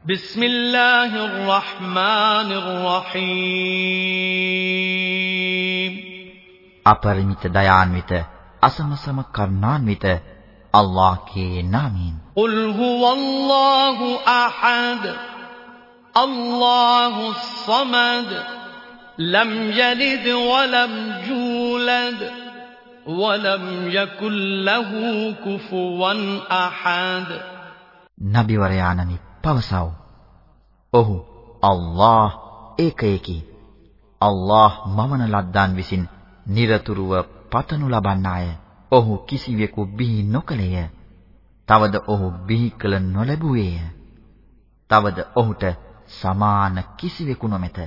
بسم الله الرحمن الرحيم අපරිමිත දයාන්විත අසමසම කරුණාන්විත අල්ලාහ්ගේ නාමයෙන් قل هو الله أحد الله الصمد لم يلد ولم يولد ولم يكن له كفوا أحد නබිවරයාණනි පවසව. ඔහු අල්ලාහ් ඒකයෙකි. අල්ලාහ් මමන ලද්දාන් විසින් নিরතුරුව පතනු ලබන්නාය. ඔහු කිසිවෙකු බිහි නොකලේය. තවද ඔහු බිහි කළ නොලැබුවේය. තවද ඔහුට සමාන කිසිවෙකු නොමැත.